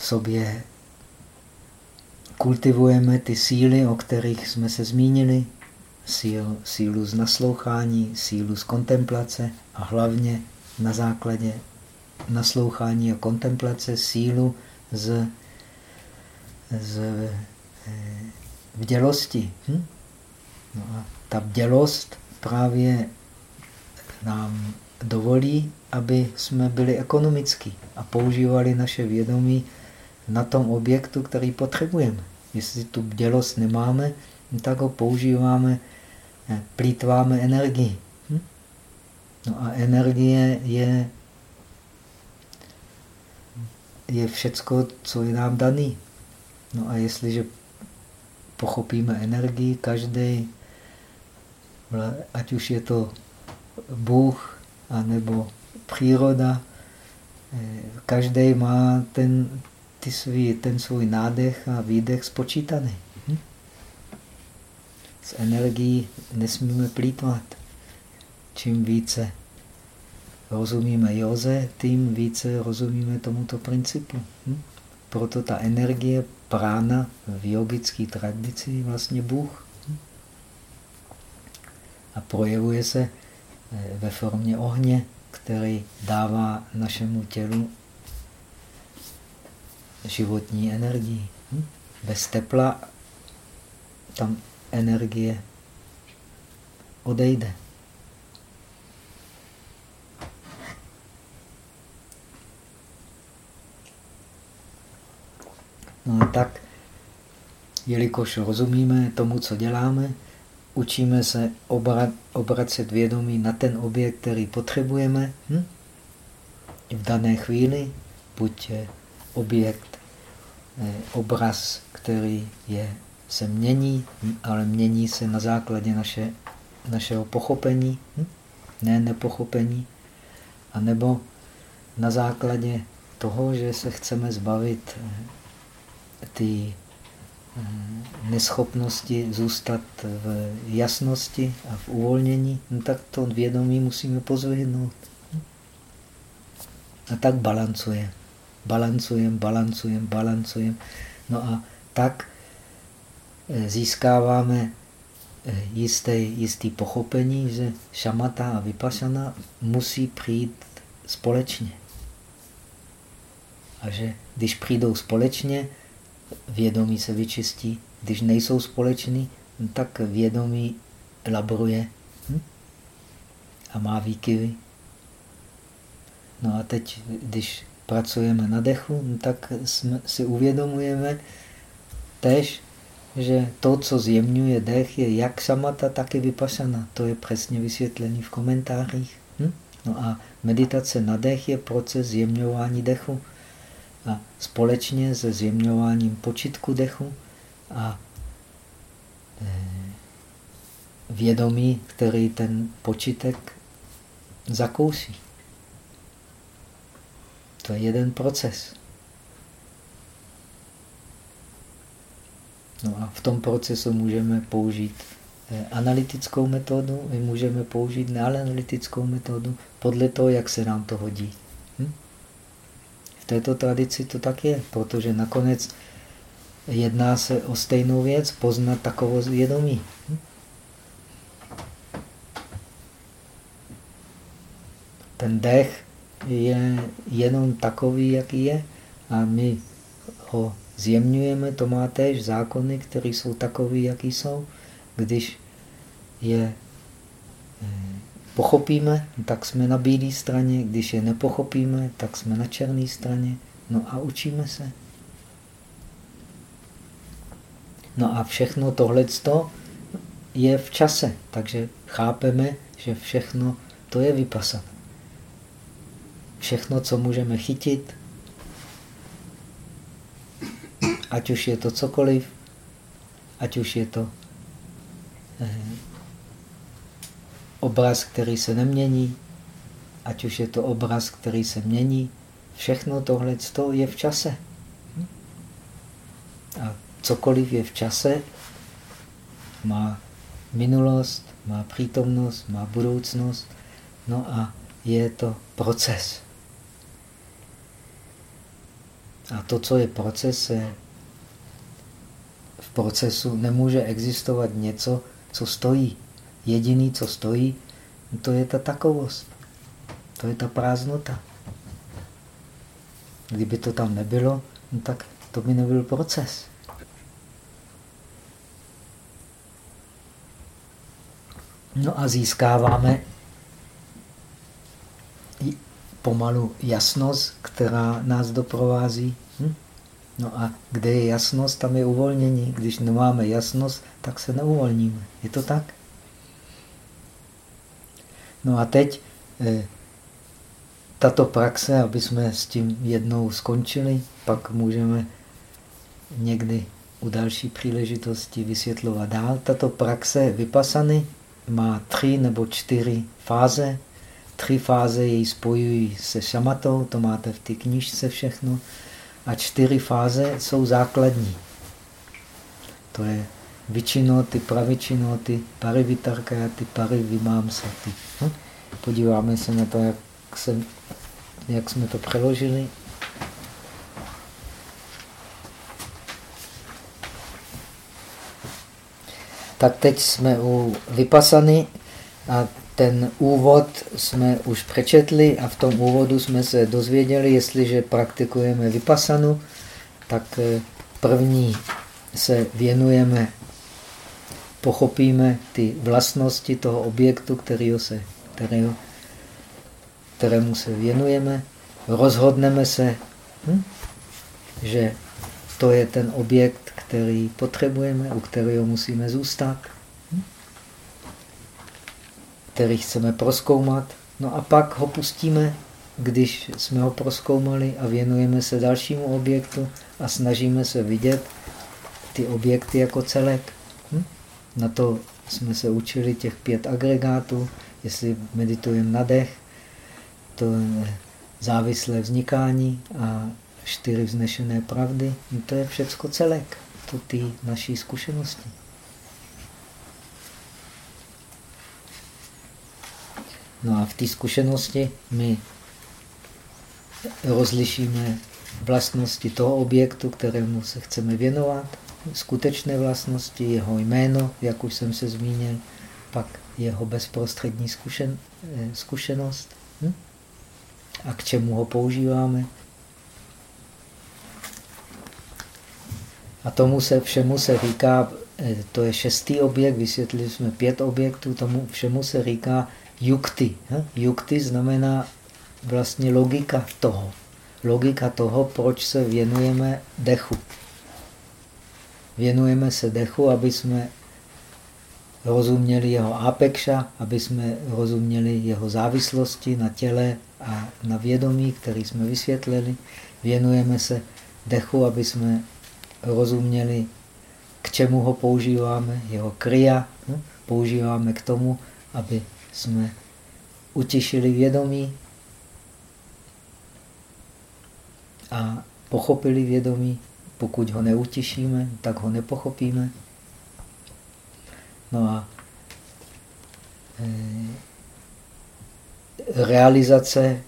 sobě kultivujeme ty síly, o kterých jsme se zmínili, síl, sílu z naslouchání, sílu z kontemplace a hlavně na základě naslouchání a kontemplace sílu z, z eh, vdělosti. Hm? No a ta vdělost právě nám dovolí, aby jsme byli ekonomický a používali naše vědomí na tom objektu, který potřebujeme. Jestli tu bdělost nemáme, tak ho používáme, eh, plítváme energii. Hm? No a energie je, je všecko, co je nám daný. No a jestliže pochopíme energii, každý, ať už je to Bůh, anebo příroda, eh, každý má ten, ty svý, ten svůj nádech a výdech spočítaný. Hm? S energií nesmíme plítvat. Čím více rozumíme józe, tím více rozumíme tomuto principu. Hm? Proto ta energie prána v yogické tradici vlastně Bůh. A projevuje se eh, ve formě ohně, který dává našemu tělu životní energii. Bez tepla tam energie odejde. Tak, jelikož rozumíme tomu, co děláme, učíme se obracet vědomí na ten objekt, který potřebujeme hm? v dané chvíli, buď objekt, eh, obraz, který je, se mění, ale mění se na základě naše, našeho pochopení, hm? ne nepochopení, anebo na základě toho, že se chceme zbavit eh, ty eh, neschopnosti zůstat v jasnosti a v uvolnění, no tak to vědomí musíme pozvednout. A tak balancuje. Balancujem, balancujem, balancujem. No a tak eh, získáváme eh, jisté, jistý pochopení, že šamata a vypašana musí přijít společně. A že když přijdou společně, vědomí se vyčistí. Když nejsou společní, no tak vědomí laboruje hm? a má výkyvy. No a teď, když pracujeme na dechu, no tak jsme, si uvědomujeme tež, že to, co zjemňuje dech, je jak samata, tak i vypašana. To je přesně vysvětlené v komentářích. Hm? No a meditace na dech je proces zjemňování dechu a společně se zjemňováním počitku dechu a e, vědomí, který ten počitek zakousí. To je jeden proces. No a v tom procesu můžeme použít e, analytickou metodu, my můžeme použít neanalytickou metodu podle toho, jak se nám to hodí. Hm? V této tradici to tak je, protože nakonec jedná se o stejnou věc, poznat takovou vědomí. Ten dech je jenom takový, jaký je a my ho zjemňujeme, to má též zákony, které jsou takový, jaký jsou. Když je pochopíme, tak jsme na bílé straně, když je nepochopíme, tak jsme na černé straně. No a učíme se. No a všechno tohle je v čase, takže chápeme, že všechno to je vypasané. Všechno, co můžeme chytit, ať už je to cokoliv, ať už je to eh, obraz, který se nemění, ať už je to obraz, který se mění, všechno tohle je v čase. A cokoliv je v čase, má minulost, má přítomnost, má budoucnost, no a je to proces. A to, co je proces, v procesu nemůže existovat něco, co stojí. Jediný, co stojí, to je ta takovost. To je ta prázdnota. Kdyby to tam nebylo, no tak to by nebyl proces. No a získáváme pomalu jasnost, která nás doprovází. Hm? No a kde je jasnost, tam je uvolnění. Když nemáme jasnost, tak se neuvolníme. Je to tak? No a teď eh, tato praxe, aby jsme s tím jednou skončili, pak můžeme někdy u další příležitosti vysvětlovat dál. Tato praxe vypasany má tři nebo čtyři fáze. Tři fáze jej spojují se šamatou, to máte v té knižce všechno. A čtyři fáze jsou základní. To je vyčinoty, pravičinoty, parivitarkajaty, parivimámsaty. Hm? Podíváme se na to, jak jsem, jak jsme to přeložili. Tak teď jsme u vypasany a ten úvod jsme už přečetli a v tom úvodu jsme se dozvěděli, jestliže praktikujeme vypasanu, tak eh, první se věnujeme, pochopíme ty vlastnosti toho objektu, kterého se, kterého, kterému se věnujeme, rozhodneme se, hm, že to je ten objekt, který potřebujeme, u kterého musíme zůstat který chceme proskoumat. No a pak ho pustíme, když jsme ho proskoumali a věnujeme se dalšímu objektu a snažíme se vidět ty objekty jako celek. Na to jsme se učili těch pět agregátů, jestli meditujeme na dech, to je závislé vznikání a čtyři vznešené pravdy, no to je všecko celek, to ty naší zkušenosti. No a v té zkušenosti my rozlišíme vlastnosti toho objektu, kterému se chceme věnovat, skutečné vlastnosti, jeho jméno, jak už jsem se zmínil, pak jeho bezprostřední zkušen, eh, zkušenost hm? a k čemu ho používáme. A tomu se všemu se říká, eh, to je šestý objekt, vysvětlili jsme pět objektů, tomu všemu se říká yukty. Yukty znamená vlastně logika toho. Logika toho, proč se věnujeme dechu. Věnujeme se dechu, aby jsme rozuměli jeho apekša, aby jsme rozuměli jeho závislosti na těle a na vědomí, který jsme vysvětlili. Věnujeme se dechu, aby jsme rozuměli, k čemu ho používáme, jeho kriya. Používáme k tomu, aby jsme utišili vědomí a pochopili vědomí. Pokud ho neutišíme, tak ho nepochopíme. No a e, realizace,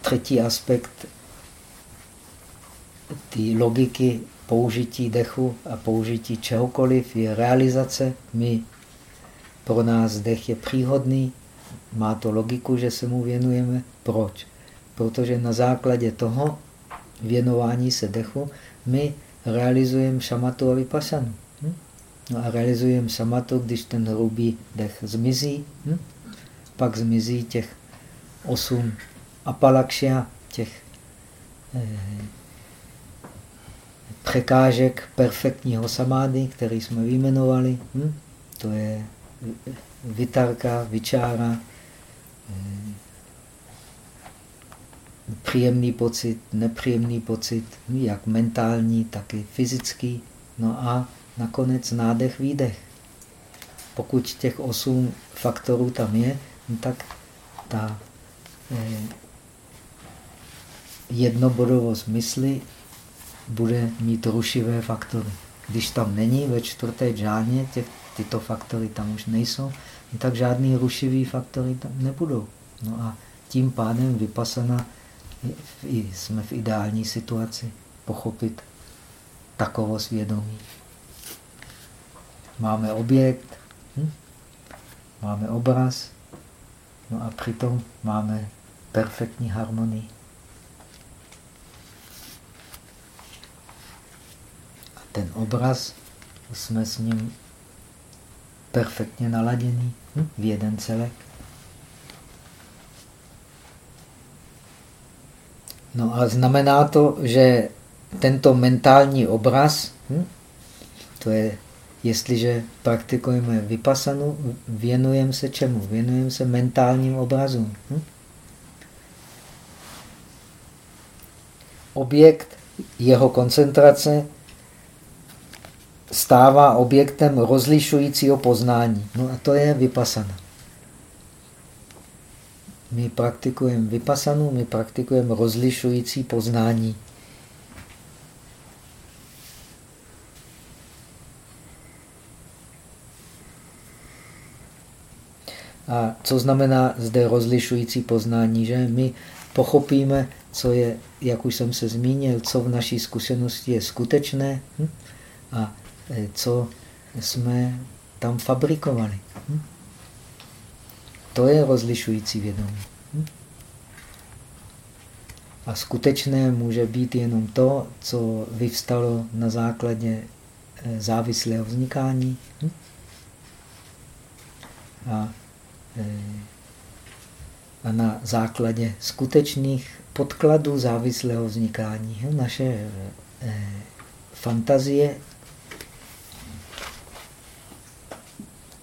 třetí aspekt té logiky použití dechu a použití čehokoliv je realizace. My, pro nás dech je příhodný, má to logiku, že se mu věnujeme. Proč? Protože na základě toho věnování se dechu my realizujeme šamatu a vypasanu. Hm? No a realizujeme šamatu, když ten hrubý dech zmizí, hm? pak zmizí těch osm apalakšia, těch eh, překážek perfektního samády, který jsme vyjmenovali. Hm? To je vitarka, vyčára, příjemný pocit, nepříjemný pocit, jak mentální, tak i fyzický. No a nakonec nádech, výdech. Pokud těch osm faktorů tam je, no tak ta eh, jednobodovost mysli bude mít rušivé faktory. Když tam není ve čtvrté džáně, těch, tyto faktory tam už nejsou, no tak žádný rušivý faktory tam nebudou. No a tím pádem vypasana, jsme v ideální situaci pochopit takovo svědomí. Máme objekt, hm? máme obraz, no a přitom máme perfektní harmonii. A ten obraz, jsme s ním perfektně naladěný hm? v jeden celek. No a znamená to, že tento mentální obraz, hm, to je, jestliže praktikujeme vypasanu, věnujeme se čemu? Věnujeme se mentálním obrazům. Hm? Objekt, jeho koncentrace stává objektem rozlišujícího poznání. No a to je vypasana. My praktikujeme vypasanu, my praktikujeme rozlišující poznání. A co znamená zde rozlišující poznání, že my pochopíme, co je, jak už jsem se zmínil, co v naší zkušenosti je skutečné hm? a e, co jsme tam fabrikovali. Hm? To je rozlišující vědomí. Hm? A skutečné může být jenom to, co vyvstalo na základě e, závislého vznikání. A e, a na základě skutečných podkladů závislého vznikání naše eh, fantazie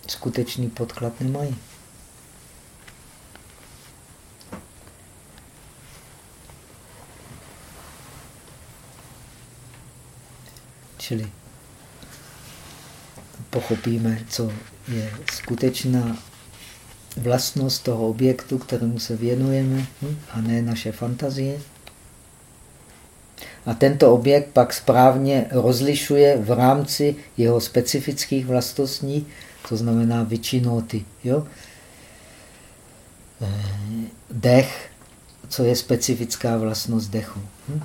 skutečný podklad nemají. Čili pochopíme, co je skutečná vlastnost toho objektu, kterému se věnujeme, hm, a ne naše fantazie. A tento objekt pak správně rozlišuje v rámci jeho specifických vlastností, to znamená vyčinoty. Jo? Eh, dech, co je specifická vlastnost dechu. Hm?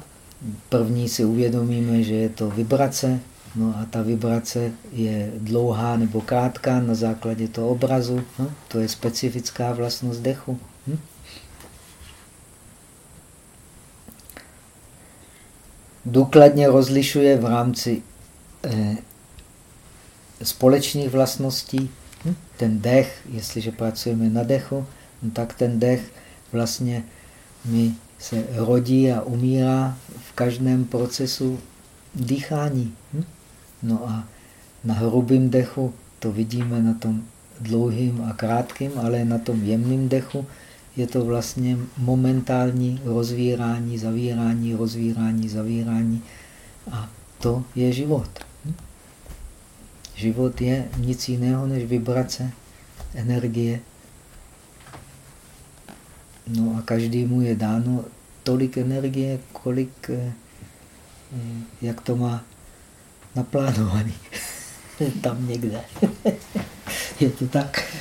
První si uvědomíme, že je to vibrace, No a ta vibrace je dlouhá nebo krátká na základě toho obrazu. No, to je specifická vlastnost dechu. Hm? Důkladně rozlišuje v rámci eh, společných vlastností. Hm? Ten dech, jestliže pracujeme na dechu, no tak ten dech vlastně mi se rodí a umírá v každém procesu dýchání. Hm? No a na hrubém dechu to vidíme na tom dlouhým a krátkým, ale na tom jemném dechu je to vlastně momentální rozvírání, zavírání, rozvírání, zavírání. A to je život. Hm? Život je nic jiného než vibrace, energie. No a každému je dáno tolik energie, kolik, eh, jak to má naplánovaný. Tam někde. Je to tak?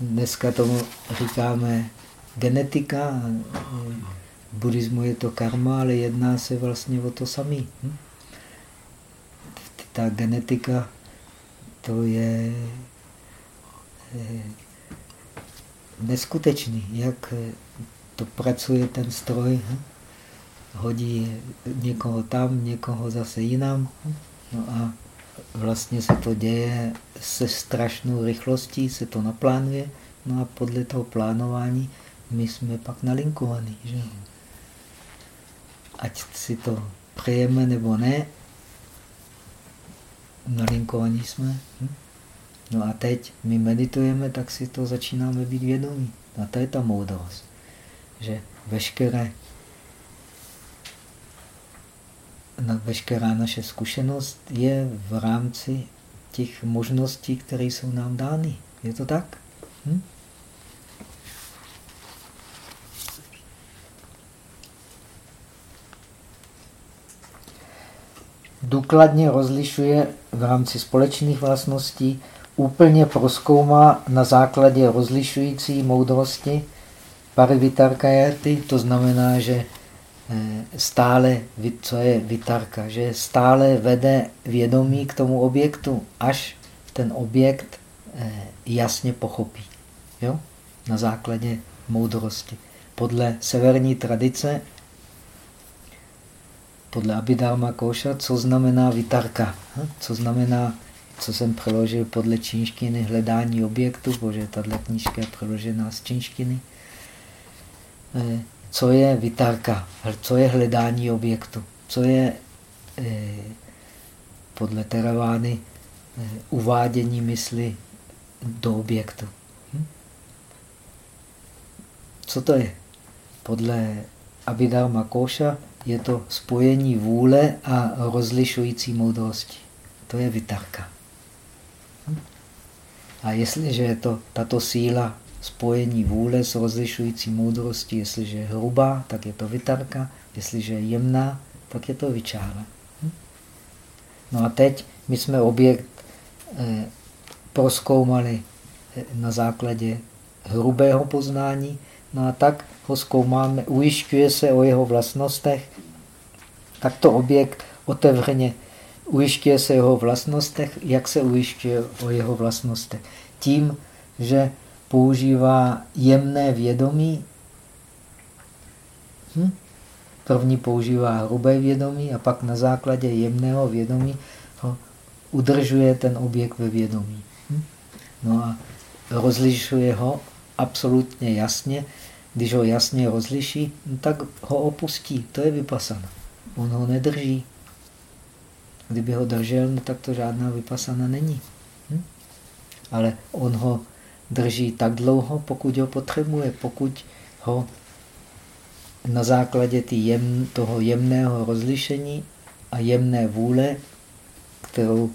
Dneska tomu říkáme genetika. V buddhismu je to karma, ale jedná se vlastně o to samé. Ta genetika, to je eh, neskutečný. Jak to pracuje ten stroj, hm? hodí někoho tam, někoho zase jinam. Hm? No a vlastně se to děje se strašnou rychlostí, se to naplánuje. No a podle toho plánování my jsme pak nalinkovaní. Že? Ať si to přejeme nebo ne, nalinkovaní jsme. Hm? No a teď my meditujeme, tak si to začínáme být vědomí. A to je ta moudrost že veškeré, na, veškerá naše zkušenost je v rámci těch možností, které jsou nám dány. Je to tak? Hm? důkladně rozlišuje v rámci společných vlastností, úplně proskoumá na základě rozlišující moudrosti Parivitarkajati, to znamená, že eh, stále, co je vitarka, že stále vede vědomí k tomu objektu, až ten objekt eh, jasně pochopí. Jo? Na základě moudrosti. Podle severní tradice, podle Abhidharma Koša, co znamená vitarka? Hm? Co znamená, co jsem přeložil podle čínštiny, hledání objektu, protože tato knížka je přeložená z čínštiny. Eh, co je vytárka, co je hledání objektu, co je eh, podle Teravány eh, uvádění mysli do objektu. Hm? Co to je? Podle Abhidharma Koša je to spojení vůle a rozlišující moudrosti. To je vytárka. A jestliže je to tato síla spojení vůle s rozlišující moudrostí. Jestliže je hrubá, tak je to vytarka. Jestliže je jemná, tak je to vyčára. Hm? No a teď my jsme objekt eh, proskoumali eh, na základě hrubého poznání, no a tak ho zkoumáme, ujišťuje se o jeho vlastnostech, tak to objekt otevřeně ujišťuje se jeho vlastnostech, jak se ujišťuje o jeho vlastnostech. Tím, že používá jemné vědomí, hm? první používá hrubé vědomí a pak na základě jemného vědomí ho udržuje ten objekt ve vědomí. Hm? No a rozlišuje ho absolutně jasně. Když ho jasně rozliší, no tak ho opustí. To je vypasana. On ho nedrží. Kdyby ho držel, no tak to žádná vypasana není. Hm? Ale on ho drží tak dlouho, pokud ho potřebuje, pokud ho na základě jem, toho jemného rozlišení a jemné vůle, kterou,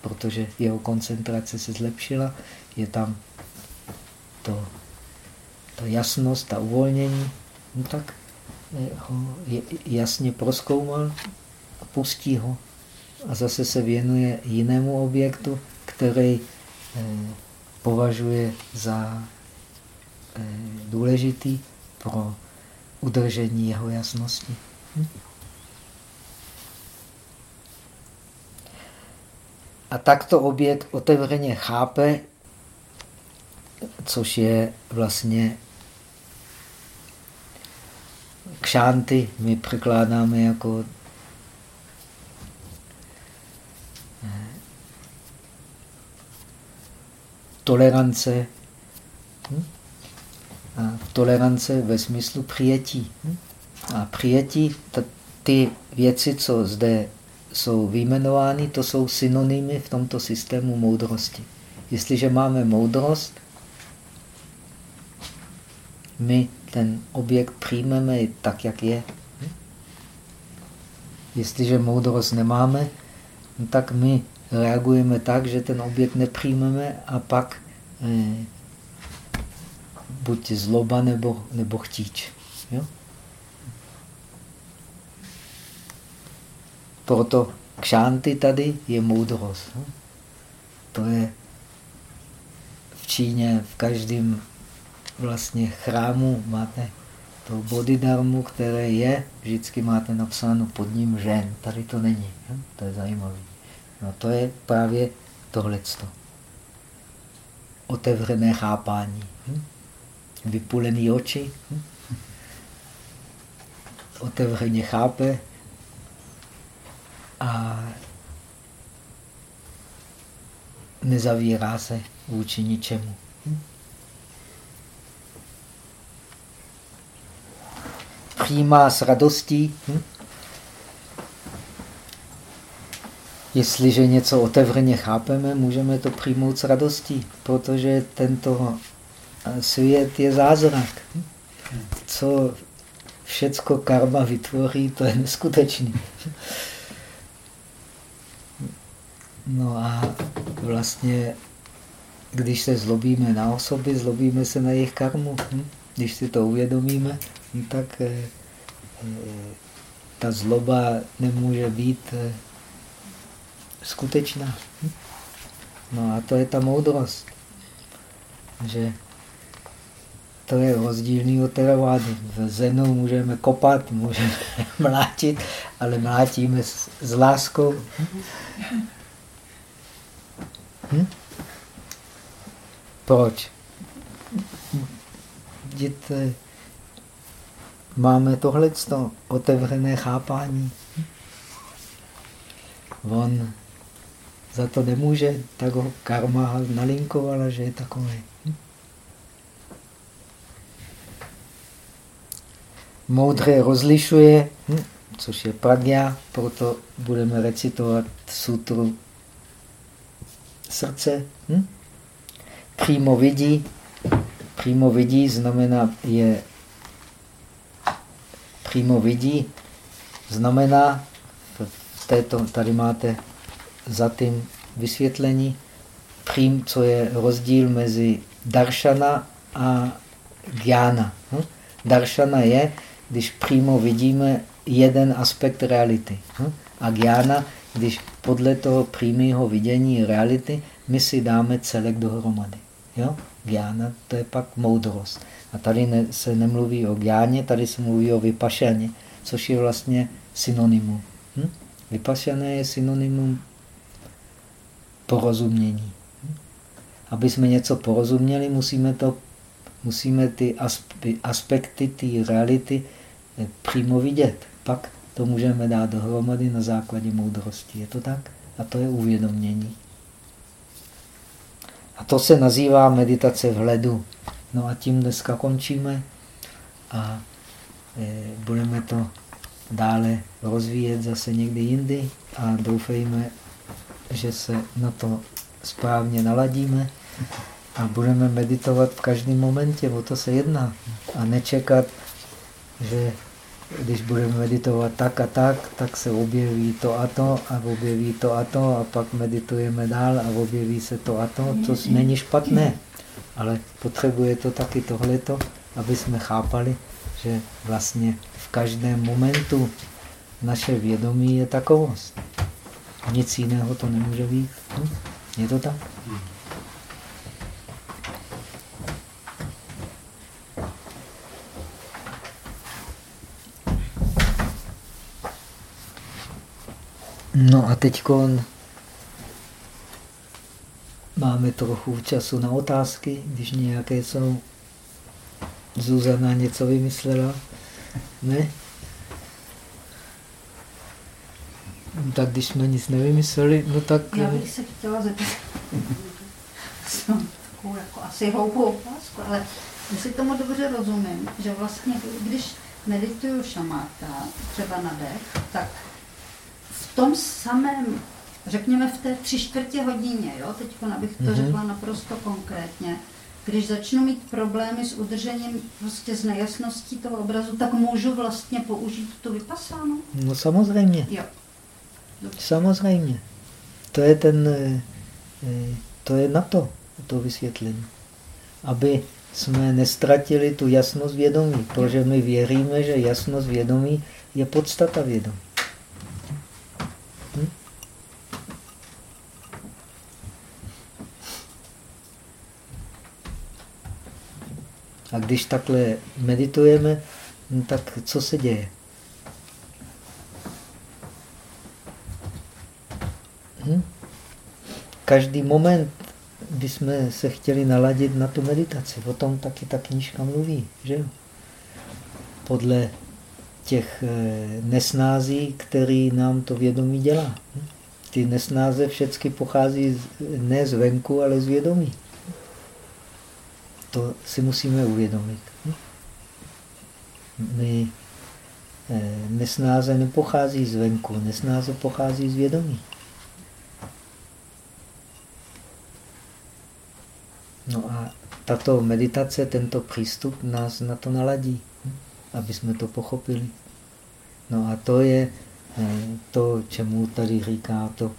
protože jeho koncentrace se zlepšila, je tam to, to jasnost, ta uvolnění, no tak eh, ho jasně proskoumal a pustí ho. A zase se věnuje jinému objektu, který eh, považuje za eh, důležitý pro udržení jeho jasnosti. Hm? A takto objekt otevřeně chápe, což je vlastně kšánty, my překládáme jako tolerance. Hm? A tolerance ve smyslu přijetí. Hm? A přijetí, ty věci, co zde jsou vyjmenovány, to jsou synonymy v tomto systému moudrosti. Jestliže máme moudrost, my ten objekt přijmeme tak, jak je. Hm? Jestliže moudrost nemáme, no tak my reagujeme tak, že ten objekt nepřijmeme a pak eh, buď zloba nebo, nebo chtíč. Jo? Proto kšánty tady je moudrost. No? To je v Číně, v každém vlastně chrámu máte to bodhidharmu, které je, vždycky máte napsáno pod ním žen. Tady to není. Jo? To je zajímavé. No to je právě tohleto. Otevřené chápání. Hm? Vypulený oči. Hm? Otevřeně chápe a nezavírá se vůči ničemu. Hm? Přijímá s radostí. Hm? Jestliže něco otevřeně chápeme, můžeme to přijmout s radostí, protože tento svět je zázrak. Co všecko karma vytvoří, to je neskutečný. No a vlastně, když se zlobíme na osoby, zlobíme se na jejich karmu. Když si to uvědomíme, no tak eh, eh, ta zloba nemůže být eh, skutečná. No a to je ta moudrost, že to je rozdílný od teravády. V zenu můžeme kopat, můžeme mlátit, ale mlátíme s, s láskou. Hm? Proč? Vidíte, máme tohle otevřené chápání. On za to nemůže, tak ho karma nalinkovala, že je takový. Moudré rozlišuje, hm, což je pragya, proto budeme recitovat sutru srdce. Hm? Přímo vidí. Přímo vidí znamená je přímo vidí znamená této, tady máte za tím vysvětlení, přím, co je rozdíl mezi daršana a gyana. Hm? Daršana je, když přímo vidíme jeden aspekt reality. Hm? A gyana když podle toho přímého vidění reality my si dáme celek dohromady. Jo? Gjána to je pak moudrost. A tady ne, se nemluví o gjáně, tady se mluví o vypašeně, což je vlastně synonymum. Hm? Vypašené je synonymum porozumění. Aby jsme něco porozuměli, musíme, to, musíme ty aspekty té reality eh, přímo vidět. Pak to můžeme dát dohromady na základě moudrosti. Je to tak? A to je uvědomění. A to se nazývá meditace v ledu. No a tím dneska končíme a e, budeme to dále rozvíjet zase někdy jindy a doufejme, že se na to správně naladíme a budeme meditovat v každém momentě, o to se jedná. A nečekat, že když budeme meditovat tak a tak, tak se objeví to a to a objeví to a to a pak meditujeme dál a objeví se to a to, což není špatné. Ale potřebuje to taky tohleto, aby jsme chápali, že vlastně v každém momentu naše vědomí je takovost. Nic jiného to nemůže být. Hm? Je to tak? No a teď máme trochu času na otázky, když nějaké jsou. Zuzana něco vymyslela? Ne? No, tak když jsme nic nevymysleli, no tak...
Já bych se chtěla zeptat. takovou jako asi hloupou otázku, ale jestli tomu dobře rozumím, že vlastně, když medituju šamáta, třeba na dech, tak v tom samém, řekněme v té tři čtvrtě hodině, jo, teď abych to mm-hmm. řekla naprosto konkrétně, když začnu mít problémy s udržením, prostě s nejasností toho obrazu, tak můžu vlastně použít tu vypasánu?
No samozřejmě.
Jo.
Samozřejmě. To je ten, eh, eh, to je na to, to vysvětlení. Aby jsme nestratili tu jasnost vědomí, protože my věříme, že jasnost vědomí je podstata vědomí. A když takhle meditujeme, no tak co se děje? Hm? Každý moment bychom se chtěli naladit na tu meditaci. O tom taky ta knížka mluví. Že? Podle těch eh, nesnází, který nám to vědomí dělá. Hm? Ty nesnáze všechny pochází ne z venku, ale z vědomí. To si musíme uvědomit. My eh, nesnáze nepochází zvenku, nesnáze pochází z vědomí. No a tato meditace, tento přístup nás na to naladí, aby jsme to pochopili. No a to je eh, to, čemu tady říká to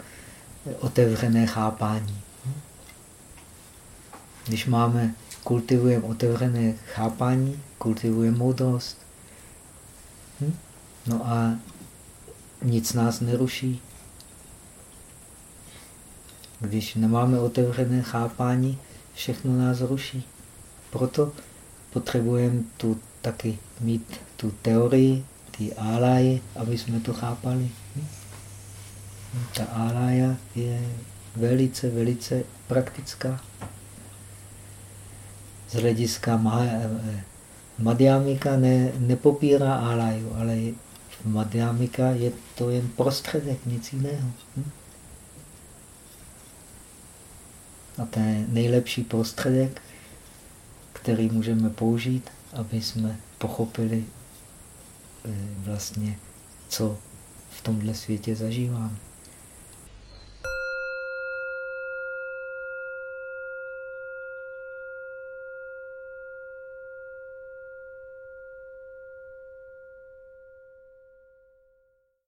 otevřené chápání. Když máme kultivujeme otevřené chápání, kultivujeme moudrost. Hm? No a nic nás neruší. Když nemáme otevřené chápání, všechno nás ruší. Proto potřebujeme tu taky mít tu teorii, ty álaje, aby jsme to chápali. Ta álaja je velice, velice praktická z hlediska Madhyamika ne, nepopírá alaju, ale Madhyamika je to jen prostředek, nic jiného. Hm? A to je nejlepší prostředek, který můžeme použít, aby jsme pochopili eh, vlastně, co v tomhle světě zažíváme.